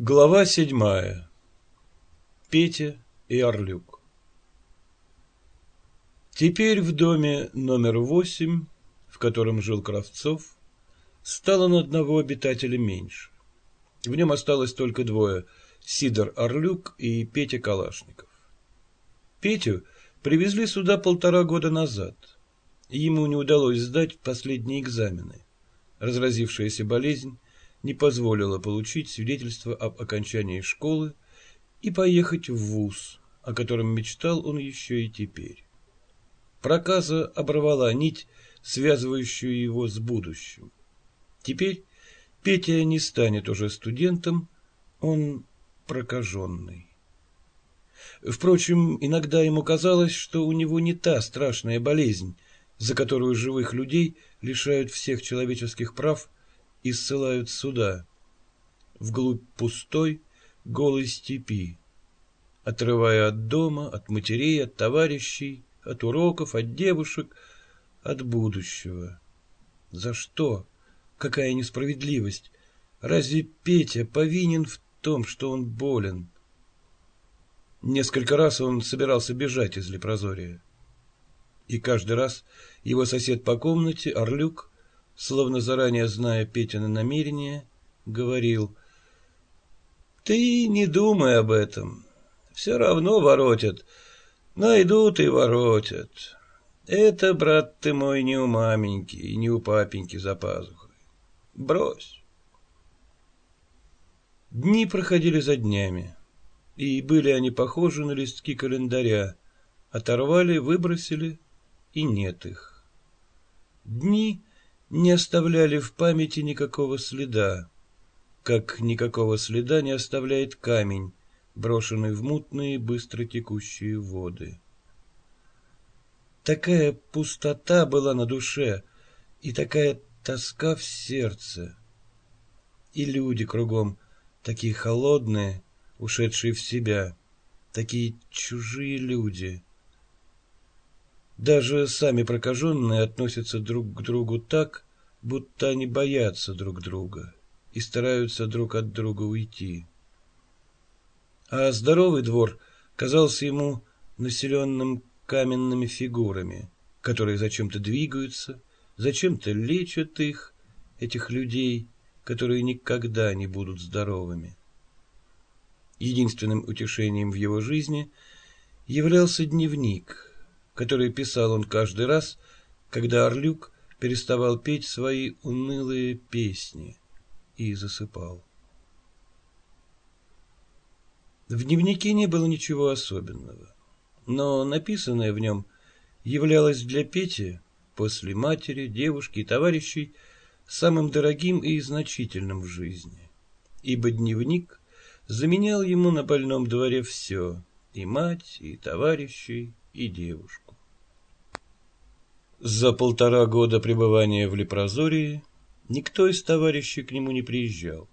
Глава седьмая. Петя и Орлюк. Теперь в доме номер восемь, в котором жил Кравцов, стало на одного обитателя меньше. В нем осталось только двое – Сидор Орлюк и Петя Калашников. Петю привезли сюда полтора года назад. Ему не удалось сдать последние экзамены. Разразившаяся болезнь не позволила получить свидетельство об окончании школы и поехать в вуз, о котором мечтал он еще и теперь. Проказа оборвала нить, связывающую его с будущим. Теперь Петя не станет уже студентом, он прокаженный. Впрочем, иногда ему казалось, что у него не та страшная болезнь, за которую живых людей лишают всех человеческих прав и ссылают сюда, вглубь пустой, голой степи, отрывая от дома, от матерей, от товарищей, от уроков, от девушек, от будущего. За что? Какая несправедливость! Разве Петя повинен в том, что он болен? Несколько раз он собирался бежать из Лепрозория. И каждый раз его сосед по комнате, Орлюк, словно заранее зная Петины намерения, говорил, «Ты не думай об этом, все равно воротят, найдут и воротят. Это, брат ты мой, не у маменьки и не у папеньки за пазухой. Брось». Дни проходили за днями, и были они похожи на листки календаря, оторвали, выбросили, и нет их. Дни не оставляли в памяти никакого следа, как никакого следа не оставляет камень, брошенный в мутные, быстро текущие воды. Такая пустота была на душе и такая тоска в сердце. И люди кругом такие холодные, ушедшие в себя, такие чужие люди — даже сами прокаженные относятся друг к другу так, будто они боятся друг друга и стараются друг от друга уйти. А здоровый двор казался ему населенным каменными фигурами, которые зачем-то двигаются, зачем-то лечат их, этих людей, которые никогда не будут здоровыми. Единственным утешением в его жизни являлся дневник — которые писал он каждый раз, когда Орлюк переставал петь свои унылые песни и засыпал. В дневнике не было ничего особенного, но написанное в нем являлось для Пети, после матери, девушки и товарищей, самым дорогим и значительным в жизни, ибо дневник заменял ему на больном дворе все, и мать, и товарищей, и девушку. За полтора года пребывания в Лепрозории никто из товарищей к нему не приезжал.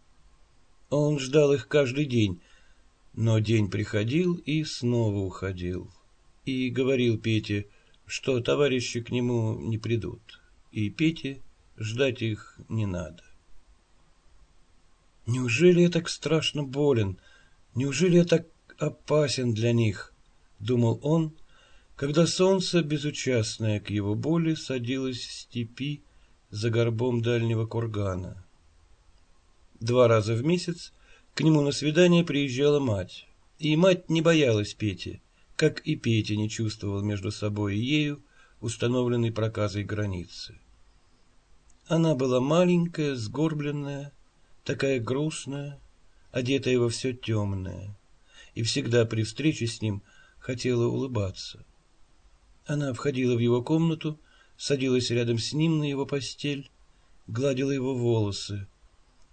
Он ждал их каждый день, но день приходил и снова уходил. И говорил Пете, что товарищи к нему не придут, и Пете ждать их не надо. Неужели я так страшно болен? Неужели я так опасен для них? Думал он, когда солнце, безучастное к его боли, садилось в степи за горбом дальнего кургана. Два раза в месяц к нему на свидание приезжала мать, и мать не боялась Пети, как и Петя не чувствовал между собой и ею установленной проказой границы. Она была маленькая, сгорбленная, такая грустная, одетая во все темное, и всегда при встрече с ним хотела улыбаться. Она входила в его комнату, садилась рядом с ним на его постель, гладила его волосы.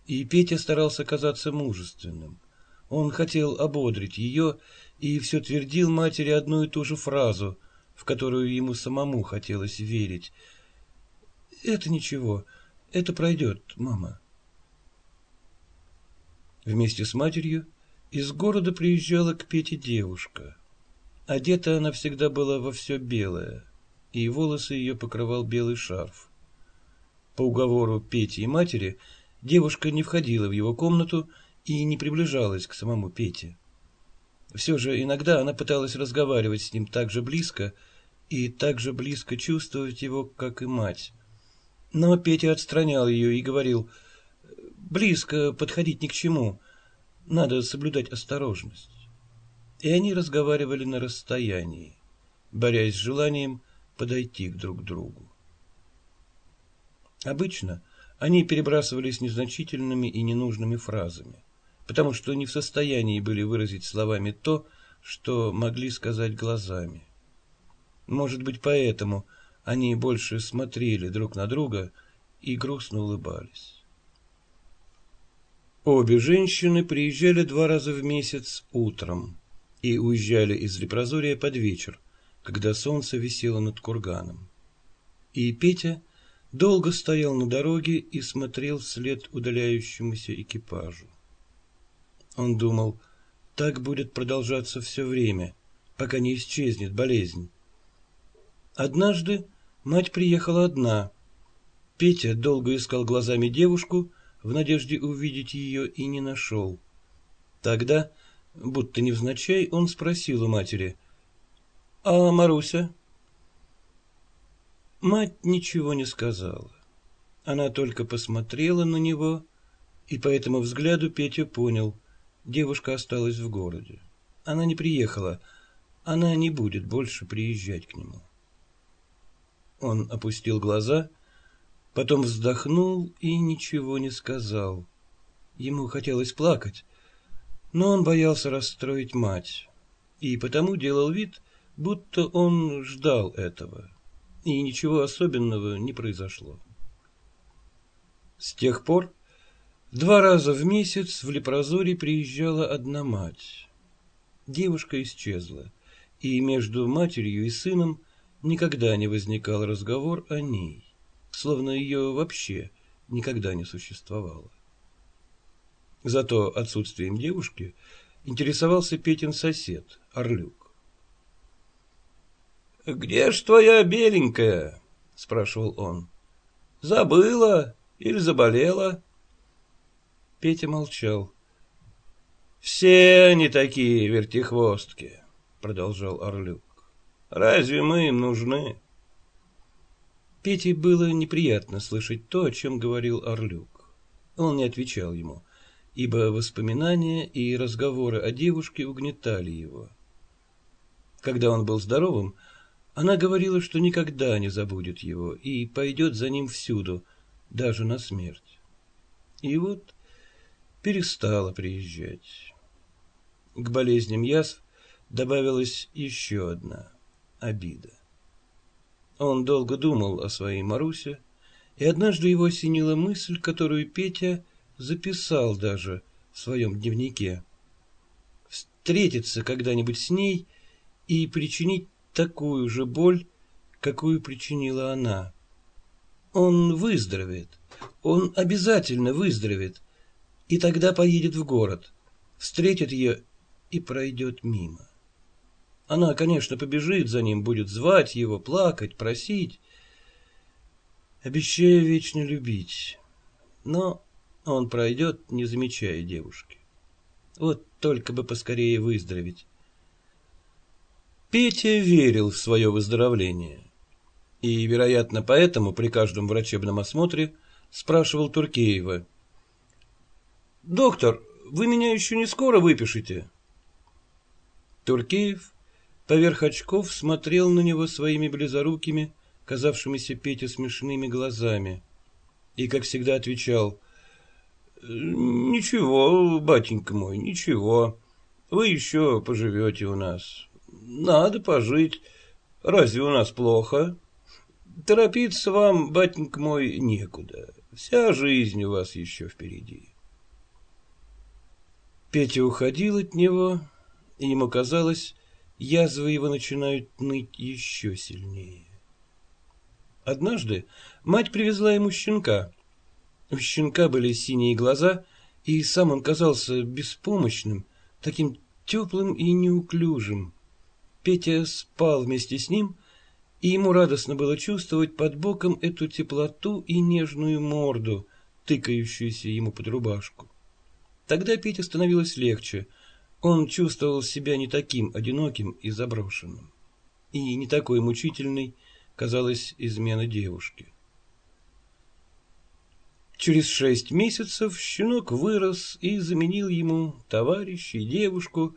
И Петя старался казаться мужественным. Он хотел ободрить ее и все твердил матери одну и ту же фразу, в которую ему самому хотелось верить. «Это ничего, это пройдет, мама». Вместе с матерью из города приезжала к Пете девушка — Одета она всегда была во все белое, и волосы ее покрывал белый шарф. По уговору Пети и матери девушка не входила в его комнату и не приближалась к самому Пете. Все же иногда она пыталась разговаривать с ним так же близко и так же близко чувствовать его, как и мать. Но Петя отстранял ее и говорил, «Близко подходить ни к чему, надо соблюдать осторожность». И они разговаривали на расстоянии, борясь с желанием подойти к друг другу. Обычно они перебрасывались незначительными и ненужными фразами, потому что не в состоянии были выразить словами то, что могли сказать глазами. Может быть, поэтому они больше смотрели друг на друга и грустно улыбались. Обе женщины приезжали два раза в месяц утром и уезжали из Лепрозория под вечер, когда солнце висело над курганом. И Петя долго стоял на дороге и смотрел вслед удаляющемуся экипажу. Он думал, так будет продолжаться все время, пока не исчезнет болезнь. Однажды мать приехала одна. Петя долго искал глазами девушку в надежде увидеть ее и не нашел. Тогда, будто невзначай, он спросил у матери, «А Маруся?» Мать ничего не сказала. Она только посмотрела на него, и по этому взгляду Петя понял, девушка осталась в городе. Она не приехала, она не будет больше приезжать к нему. Он опустил глаза, потом вздохнул и ничего не сказал. Ему хотелось плакать, но он боялся расстроить мать, и потому делал вид, будто он ждал этого и ничего особенного не произошло. С тех пор два раза в месяц в Лепрозоре приезжала одна мать. Девушка исчезла, и между матерью и сыном никогда не возникал разговор о ней, словно ее вообще никогда не существовало. Зато отсутствием девушки интересовался Петин сосед, Орлюк. — Где ж твоя беленькая? — спрашивал он. — Забыла или заболела? Петя молчал. — Все они такие вертихвостки, — продолжал Орлюк. — Разве мы им нужны? Пете было неприятно слышать то, о чем говорил Орлюк. Он не отвечал ему, ибо воспоминания и разговоры о девушке угнетали его. Когда он был здоровым, она говорила, что никогда не забудет его и пойдет за ним всюду, даже на смерть. И вот перестала приезжать. К болезням язв добавилась еще одна обида. Он долго думал о своей Марусе, и однажды его осенила мысль, которую Петя записал даже в своем дневнике. Встретиться когда-нибудь с ней и причинить такую же боль, какую причинила она. Он выздоровеет, он обязательно выздоровеет, и тогда поедет в город, встретит ее и пройдет мимо. Она, конечно, побежит за ним, будет звать его, плакать, просить, обещая вечно любить. Но он пройдет, не замечая девушки. Вот только бы поскорее выздороветь. Петя верил в свое выздоровление. И, вероятно, поэтому при каждом врачебном осмотре спрашивал Туркеева. «Доктор, вы меня еще не скоро выпишете?» Туркеев поверх очков смотрел на него своими близорукими, казавшимися Пете смешными глазами, и, как всегда, отвечал «Ничего, батенька мой, ничего, вы еще поживете у нас, надо пожить. Разве у нас плохо? Торопиться вам, батенька мой, некуда. Вся жизнь у вас еще впереди. Петя уходил от него, и ему казалось, язвы его начинают ныть еще сильнее. Однажды мать привезла ему щенка. У щенка были синие глаза, и сам он казался беспомощным, таким теплым и неуклюжим. Петя спал вместе с ним, и ему радостно было чувствовать под боком эту теплоту и нежную морду, тыкающуюся ему под рубашку. Тогда Пете становилось легче. Он чувствовал себя не таким одиноким и заброшенным. И не такой мучительной казалась измена девушки. Через шесть месяцев щенок вырос и заменил ему товарища и девушку,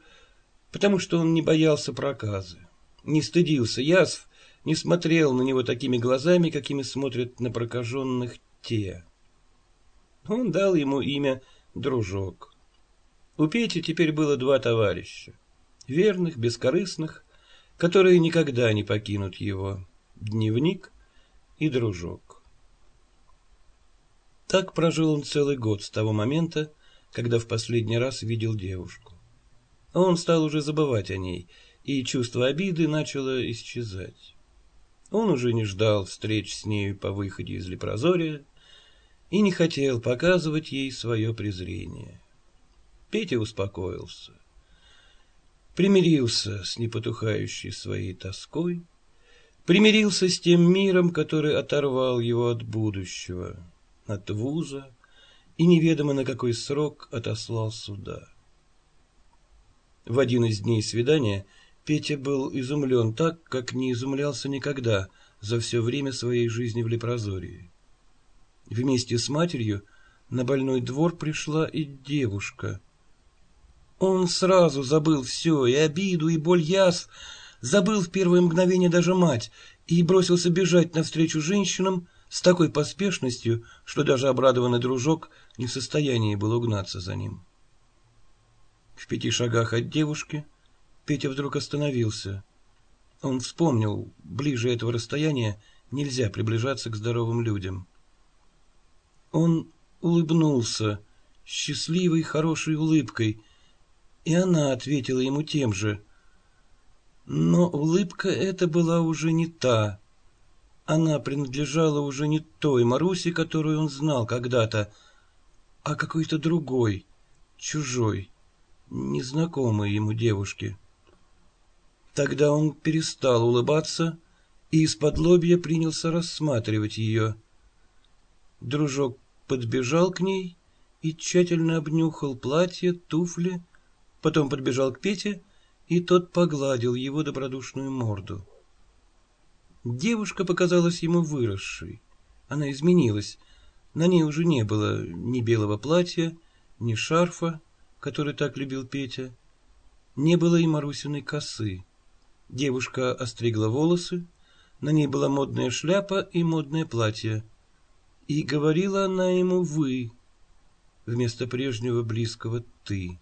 потому что он не боялся проказы, не стыдился язв, не смотрел на него такими глазами, какими смотрят на прокаженных те. Он дал ему имя Дружок. У Пети теперь было два товарища, верных, бескорыстных, которые никогда не покинут его, дневник и дружок. Так прожил он целый год с того момента, когда в последний раз видел девушку. Он стал уже забывать о ней, и чувство обиды начало исчезать. Он уже не ждал встреч с нею по выходе из лепрозория и не хотел показывать ей свое презрение. Петя успокоился, примирился с непотухающей своей тоской, примирился с тем миром, который оторвал его от будущего, от вуза и неведомо на какой срок отослал сюда. В один из дней свидания Петя был изумлен так, как не изумлялся никогда за все время своей жизни в Лепрозории. Вместе с матерью на больной двор пришла и девушка. Он сразу забыл все, и обиду, и боль язв, забыл в первое мгновение даже мать, и бросился бежать навстречу женщинам, с такой поспешностью, что даже обрадованный дружок не в состоянии был угнаться за ним. В пяти шагах от девушки Петя вдруг остановился. Он вспомнил, ближе этого расстояния нельзя приближаться к здоровым людям. Он улыбнулся счастливой, хорошей улыбкой, и она ответила ему тем же. Но улыбка эта была уже не та, она принадлежала уже не той Марусе, которую он знал когда-то, а какой-то другой, чужой, незнакомой ему девушке. Тогда он перестал улыбаться и из-под лобья принялся рассматривать ее. Дружок подбежал к ней и тщательно обнюхал платье, туфли, потом подбежал к Пете, и тот погладил его добродушную морду. Девушка показалась ему выросшей. Она изменилась. На ней уже не было ни белого платья, ни шарфа, который так любил Петя. Не было и Марусиной косы. Девушка остригла волосы, на ней была модная шляпа и модное платье. И говорила она ему «вы» вместо прежнего близкого «ты».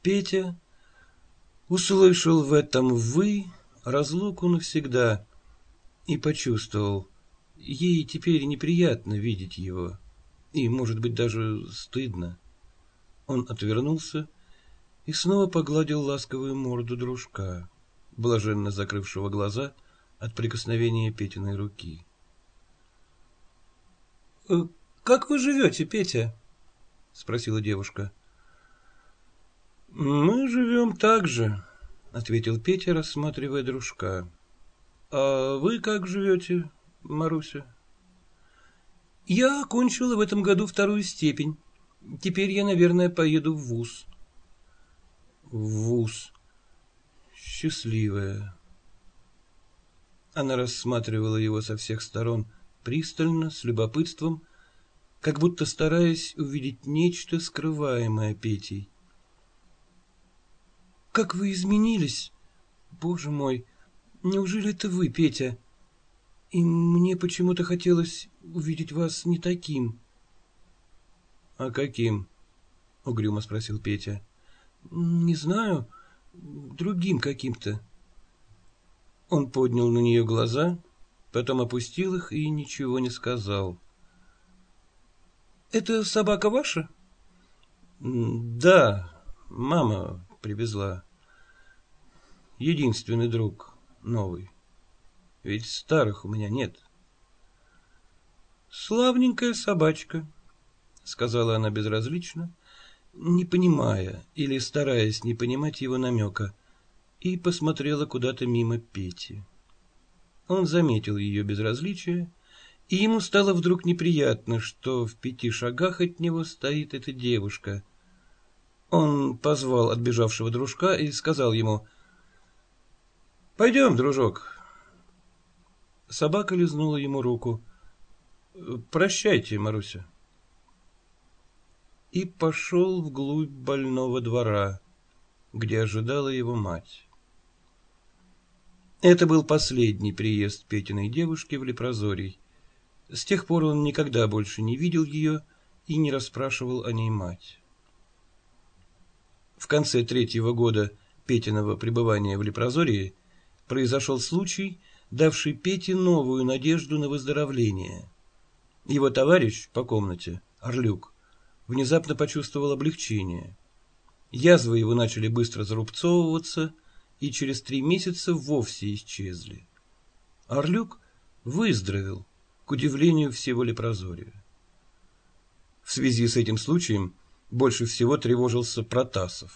Петя услышал в этом «вы» разлуку навсегда и почувствовал, ей теперь неприятно видеть его, и, может быть, даже стыдно. Он отвернулся и снова погладил ласковую морду дружка, блаженно закрывшего глаза от прикосновения Петиной руки. «Э, — Как вы живете, Петя? — спросила девушка. — Мы живем так же, — ответил Петя, рассматривая дружка. — А вы как живете, Маруся? — Я окончила в этом году вторую степень. Теперь я, наверное, поеду в ВУЗ. — В ВУЗ. Счастливая. Она рассматривала его со всех сторон пристально, с любопытством, как будто стараясь увидеть нечто, скрываемое Петей. Как вы изменились! Боже мой, неужели это вы, Петя? И мне почему-то хотелось увидеть вас не таким. — А каким? — угрюмо спросил Петя. — Не знаю, другим каким-то. Он поднял на нее глаза, потом опустил их и ничего не сказал. — Это собака ваша? — Да, мама привезла. Единственный друг, новый. Ведь старых у меня нет. Славненькая собачка, сказала она безразлично, не понимая или стараясь не понимать его намека, и посмотрела куда-то мимо Пети. Он заметил ее безразличие И ему стало вдруг неприятно, что в пяти шагах от него стоит эта девушка. Он позвал отбежавшего дружка и сказал ему «Пойдем, дружок». Собака лизнула ему руку. «Прощайте, Маруся» и пошел вглубь больного двора, где ожидала его мать. Это был последний приезд Петиной девушки в Лепрозорий. С тех пор он никогда больше не видел ее и не расспрашивал о ней мать. В конце третьего года Петиного пребывания в Лепрозории произошел случай, давший Пете новую надежду на выздоровление. Его товарищ по комнате, Орлюк, внезапно почувствовал облегчение. Язвы его начали быстро зарубцовываться и через три месяца вовсе исчезли. Орлюк выздоровел, к удивлению всего Лепрозория. В связи с этим случаем больше всего тревожился Протасов.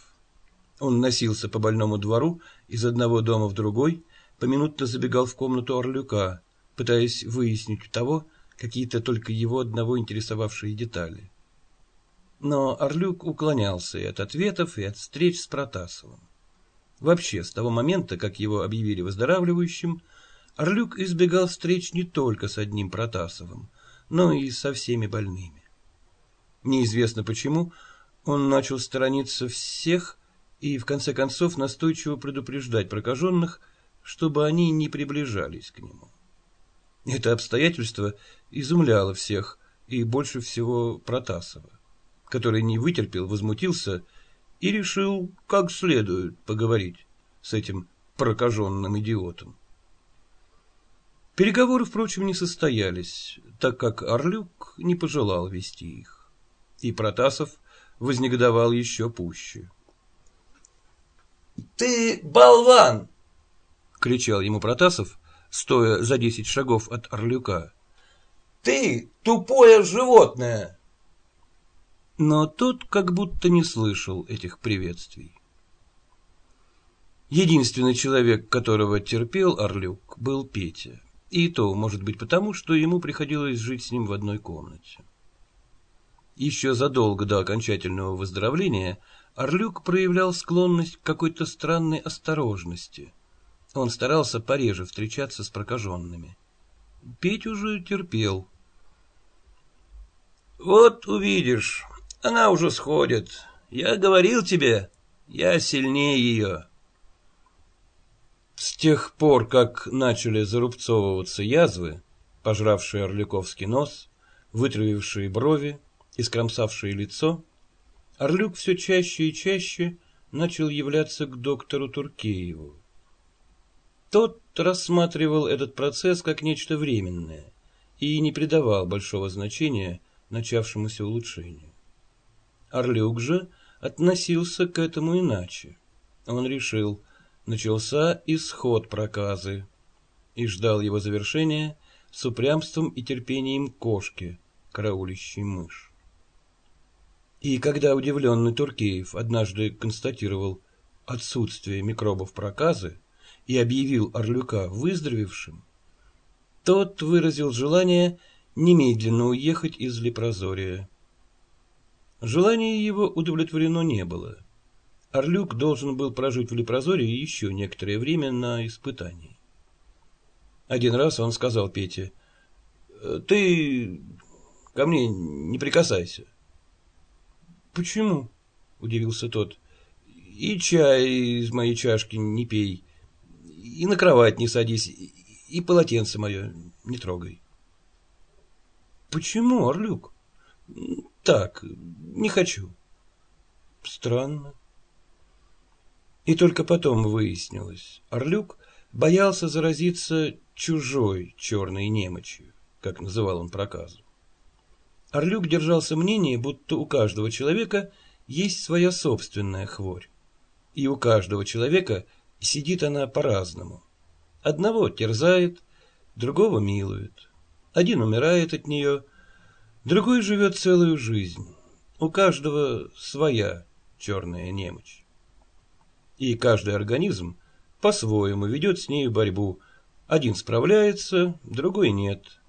Он носился по больному двору из одного дома в другой, поминутно забегал в комнату Орлюка, пытаясь выяснить у того какие-то только его одного интересовавшие детали. Но Орлюк уклонялся и от ответов, и от встреч с Протасовым. Вообще, с того момента, как его объявили выздоравливающим, Орлюк избегал встреч не только с одним Протасовым, но и со всеми больными. Неизвестно почему, он начал сторониться всех и, в конце концов, настойчиво предупреждать прокаженных, чтобы они не приближались к нему. Это обстоятельство изумляло всех, и больше всего Протасова который не вытерпел, возмутился и решил как следует поговорить с этим прокаженным идиотом. Переговоры, впрочем, не состоялись, так как Орлюк не пожелал вести их, и Протасов вознегодовал еще пуще. — Ты болван! — кричал ему Протасов, стоя за десять шагов от Орлюка. — Ты тупое животное! но тот как будто не слышал этих приветствий. Единственный человек, которого терпел Орлюк, был Петя. И то, может быть, потому, что ему приходилось жить с ним в одной комнате. Еще задолго до окончательного выздоровления Орлюк проявлял склонность к какой-то странной осторожности. Он старался пореже встречаться с прокаженными. Петь уже терпел. «Вот увидишь», она уже сходит. Я говорил тебе, я сильнее ее. С тех пор, как начали зарубцовываться язвы, пожравшие Орлюковский нос, вытравившие брови и скромсавшие лицо, Орлюк все чаще и чаще начал являться к доктору Туркееву. Тот рассматривал этот процесс как нечто временное и не придавал большого значения начавшемуся улучшению. Орлюк же относился к этому иначе. Он решил, начался исход проказы и ждал его завершения с упрямством и терпением кошки, караулищей мышь. И когда удивленный Туркеев однажды констатировал отсутствие микробов проказы и объявил Орлюка выздоровевшим, тот выразил желание немедленно уехать из Лепрозория. Желание его удовлетворено не было. Орлюк должен был прожить в Лепрозории еще некоторое время на испытании. Один раз он сказал Пете, «Ты ко мне не прикасайся». «Почему?» — удивился тот. «И чай из моей чашки не пей, и на кровать не садись, и полотенце мое не трогай». «Почему, Орлюк?» Так, не хочу. Странно. И только потом выяснилось, Орлюк боялся заразиться чужой черной немочью, как называл он проказу. Орлюк держался мнения, будто у каждого человека есть своя собственная хворь. И у каждого человека сидит она по-разному. Одного терзает, другого милует. Один умирает от нее, Другой живет целую жизнь. У каждого своя черная немочь. И каждый организм по-своему ведет с нею борьбу. Один справляется, другой нет.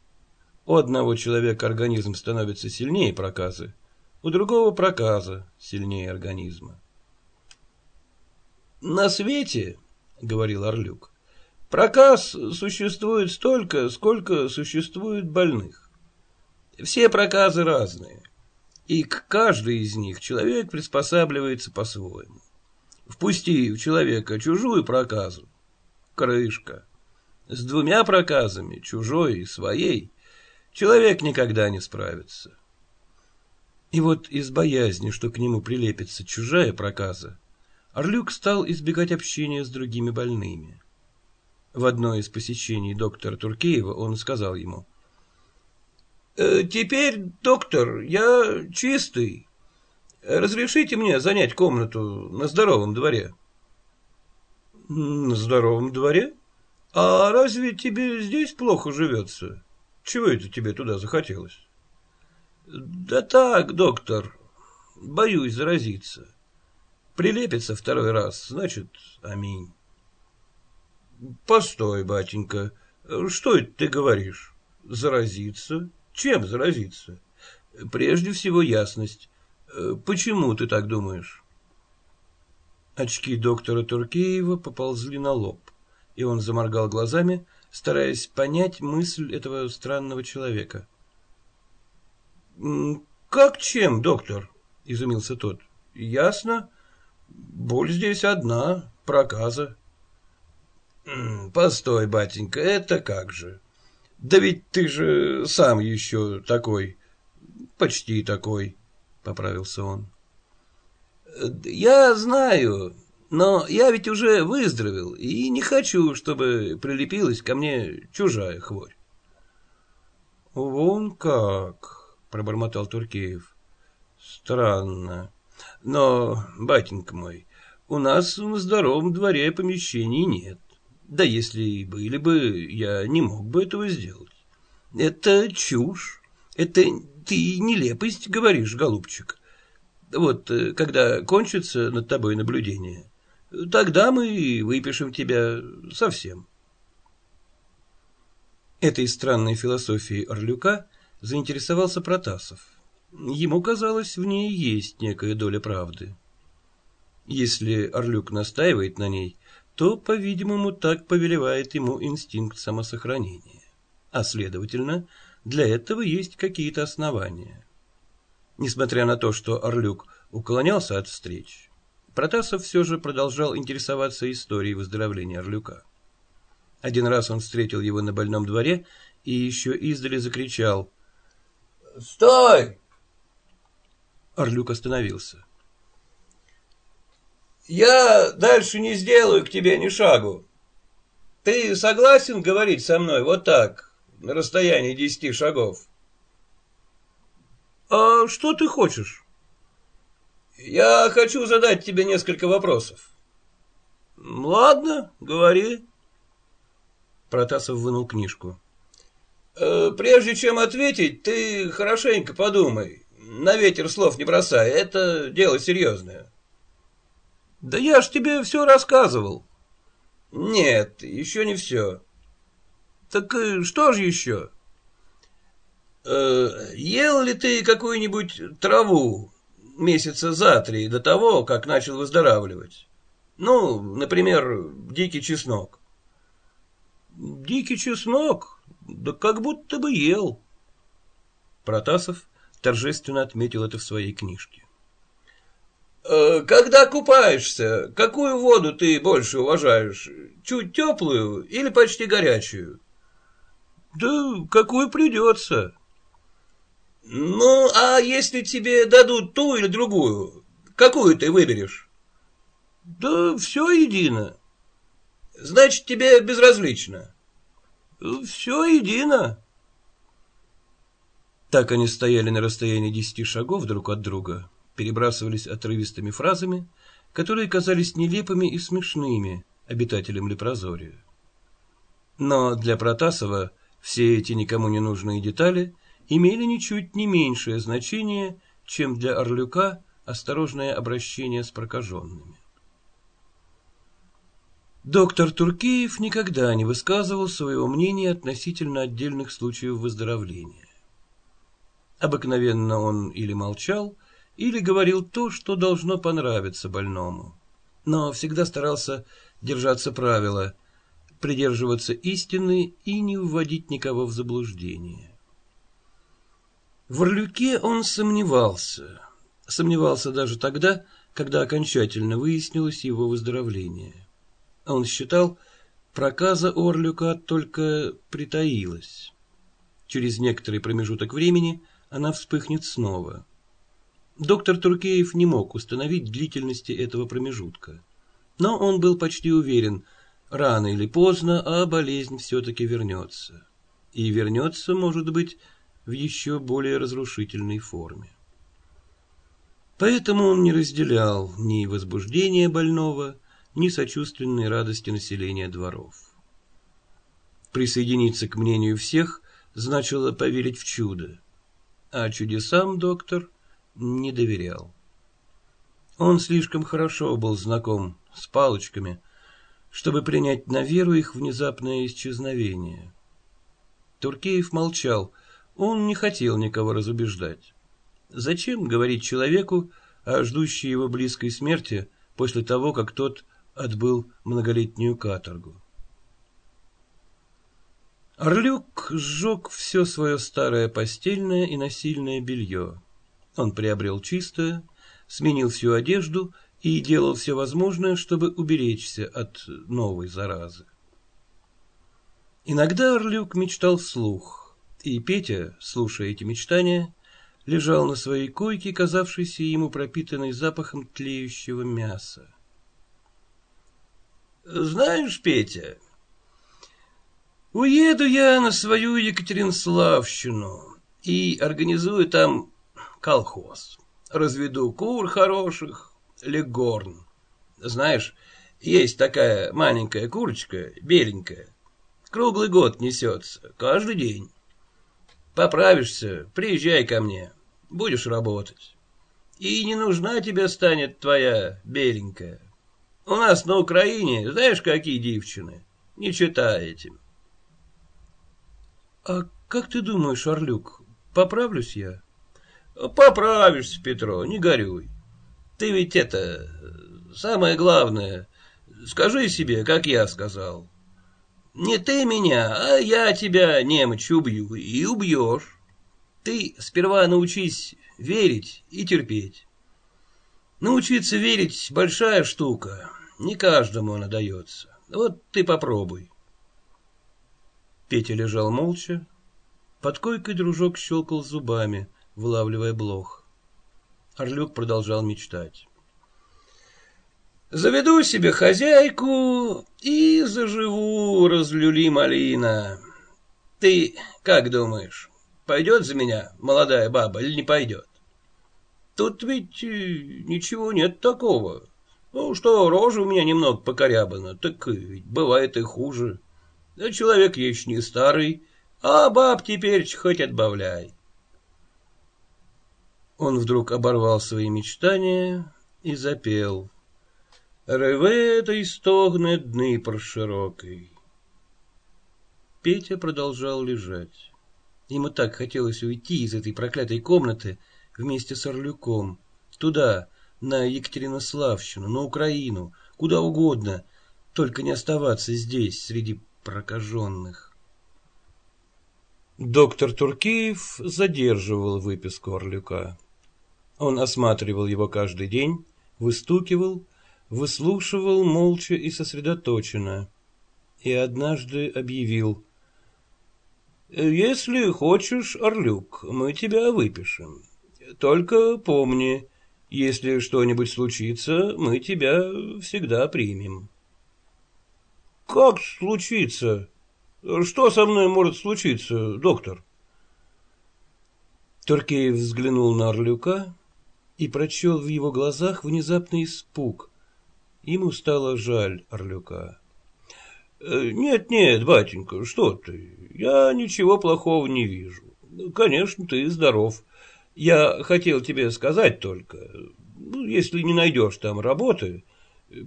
У одного человека организм становится сильнее проказы, у другого проказа сильнее организма. «На свете, — говорил Орлюк, — проказ существует столько, сколько существует больных. Все проказы разные, и к каждой из них человек приспосабливается по-своему. Впусти в человека чужую проказу — крышка. С двумя проказами, чужой и своей, человек никогда не справится. И вот из боязни, что к нему прилепится чужая проказа, Орлюк стал избегать общения с другими больными. В одно из посещений доктора Туркеева он сказал ему, «Э, «Теперь, доктор, я чистый. Разрешите мне занять комнату на здоровом дворе?» «На здоровом дворе? А разве тебе здесь плохо живется? Чего это тебе туда захотелось?» «Да так, доктор, боюсь заразиться». Прилепится второй раз, значит, аминь. Постой, батенька, что это ты говоришь? Заразиться? Чем заразиться? Прежде всего ясность. Почему ты так думаешь? Очки доктора Туркеева поползли на лоб, и он заморгал глазами, стараясь понять мысль этого странного человека. «Как чем, доктор?» — изумился тот. «Ясно. Боль здесь одна, проказа. Постой, батенька, это как же? Да ведь ты же сам еще такой, почти такой, поправился он. Я знаю, но я ведь уже выздоровел и не хочу, чтобы прилепилась ко мне чужая хворь. Вон как, пробормотал Туркеев. Странно. Но, батенька мой, у нас в здоровом дворе помещений нет. Да если и были бы, я не мог бы этого сделать. Это чушь. Это ты нелепость говоришь, голубчик. Вот э, когда кончится над тобой наблюдение, тогда мы выпишем тебя совсем. Этой странной философией Орлюка заинтересовался Протасов. Ему казалось, в ней есть некая доля правды. Если Орлюк настаивает на ней, то, по-видимому, так повелевает ему инстинкт самосохранения. А следовательно, для этого есть какие-то основания. Несмотря на то, что Орлюк уклонялся от встреч, Протасов все же продолжал интересоваться историей выздоровления Орлюка. Один раз он встретил его на больном дворе и еще издали закричал «Стой! Орлюк остановился. «Я дальше не сделаю к тебе ни шагу. Ты согласен говорить со мной вот так, на расстоянии десяти шагов?» «А что ты хочешь?» «Я хочу задать тебе несколько вопросов». «Ладно, говори». Протасов вынул книжку. «Э, «Прежде чем ответить, ты хорошенько подумай на ветер слов не бросай, это дело серьезное. Да я ж тебе все рассказывал. Нет, еще не все. Так э, что же еще? Э, ел ли ты какую-нибудь траву месяца за три до того, как начал выздоравливать? Ну, например, дикий чеснок. Дикий чеснок? Да как будто бы ел. Протасов торжественно отметил это в своей книжке. «Э, «Когда купаешься, какую воду ты больше уважаешь? Чуть теплую или почти горячую?» «Да какую придется». «Ну, а если тебе дадут ту или другую, какую ты выберешь?» «Да все едино». «Значит, тебе безразлично?» «Все едино». Так они стояли на расстоянии десяти шагов друг от друга, перебрасывались отрывистыми фразами, которые казались нелепыми и смешными обитателям Лепрозория. Но для Протасова все эти никому не нужные детали имели ничуть не меньшее значение, чем для Орлюка осторожное обращение с прокаженными. Доктор Туркеев никогда не высказывал своего мнения относительно отдельных случаев выздоровления. Обыкновенно он или молчал, или говорил то, что должно понравиться больному, но всегда старался держаться правила, придерживаться истины и не вводить никого в заблуждение. В Орлюке он сомневался, сомневался даже тогда, когда окончательно выяснилось его выздоровление. Он считал, проказа Орлюка только притаилась. Через некоторый промежуток времени она вспыхнет снова. Доктор Туркеев не мог установить длительности этого промежутка. Но он был почти уверен, рано или поздно, а болезнь все-таки вернется. И вернется, может быть, в еще более разрушительной форме. Поэтому он не разделял ни возбуждения больного, ни сочувственной радости населения дворов. Присоединиться к мнению всех значило поверить в чудо, а чудесам доктор не доверял. Он слишком хорошо был знаком с палочками, чтобы принять на веру их внезапное исчезновение. Туркеев молчал, он не хотел никого разубеждать. Зачем говорить человеку о ждущей его близкой смерти после того, как тот отбыл многолетнюю каторгу. Орлюк сжег все свое старое постельное и насильное белье. Он приобрел чистое, сменил всю одежду и делал все возможное, чтобы уберечься от новой заразы. Иногда Орлюк мечтал вслух, и Петя, слушая эти мечтания, лежал на своей койке, казавшейся ему пропитанной запахом тлеющего мяса. Знаешь, Петя, уеду я на свою Екатеринславщину и организую там колхоз. Разведу кур хороших, легорн. Знаешь, есть такая маленькая курочка, беленькая. Круглый год несется, каждый день. Поправишься, приезжай ко мне, будешь работать. И не нужна тебе станет твоя беленькая. У нас на Украине, знаешь, какие девчины? Не читай этим. А как ты думаешь, Орлюк, поправлюсь я? Поправишься, Петро, не горюй. Ты ведь это, самое главное, скажи себе, как я сказал. Не ты меня, а я тебя, немочь, убью, и убьешь. Ты сперва научись верить и терпеть. Научиться верить — большая штука, не каждому она дается. Вот ты попробуй. Петя лежал молча. Под койкой дружок щелкал зубами, вылавливая блох. Орлюк продолжал мечтать. Заведу себе хозяйку и заживу, разлюли малина. Ты как думаешь, пойдет за меня молодая баба или не пойдет? Тут ведь э, ничего нет такого. Ну, что рожа у меня немного покорябана, так ведь бывает и хуже. Да человек еще не старый, а баб теперь хоть отбавляй. Он вдруг оборвал свои мечтания и запел. Реве и стогне дны широкой. Петя продолжал лежать. Ему так хотелось уйти из этой проклятой комнаты вместе с Орлюком, туда, на Екатеринославщину, на Украину, куда угодно, только не оставаться здесь, среди прокаженных. Доктор Туркеев задерживал выписку Орлюка. Он осматривал его каждый день, выстукивал, выслушивал молча и сосредоточенно. И однажды объявил. «Если хочешь, Орлюк, мы тебя выпишем. Только помни, если что-нибудь случится, мы тебя всегда примем. Как случится? Что со мной может случиться, доктор? Туркеев взглянул на Орлюка и прочел в его глазах внезапный испуг. Ему стало жаль Орлюка. «Э, «Нет, нет, батенька, что ты, я ничего плохого не вижу. Конечно, ты здоров. Я хотел тебе сказать только, ну, если не найдешь там работы,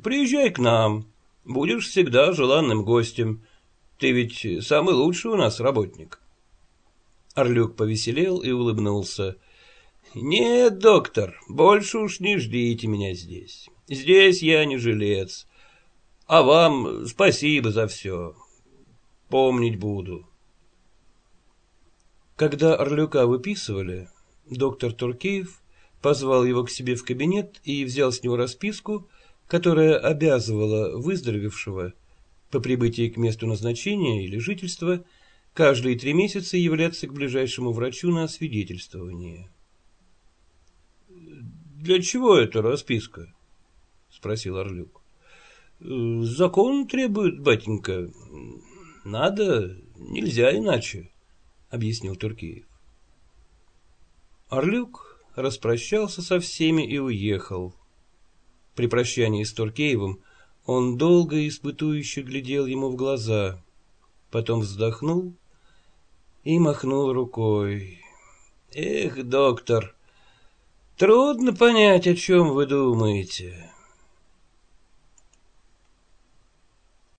приезжай к нам. Будешь всегда желанным гостем. Ты ведь самый лучший у нас работник. Орлюк повеселел и улыбнулся. «Нет, доктор, больше уж не ждите меня здесь. Здесь я не жилец. А вам спасибо за все. Помнить буду». Когда Орлюка выписывали, доктор Туркеев позвал его к себе в кабинет и взял с него расписку, которая обязывала выздоровевшего по прибытии к месту назначения или жительства каждые три месяца являться к ближайшему врачу на освидетельствование. «Для чего эта расписка?» — спросил Орлюк. «Закон требует, батенька. Надо, нельзя иначе», — объяснил Туркеев. Орлюк распрощался со всеми и уехал. При прощании с Туркеевым он долго и испытующе глядел ему в глаза, потом вздохнул и махнул рукой. «Эх, доктор, трудно понять, о чем вы думаете.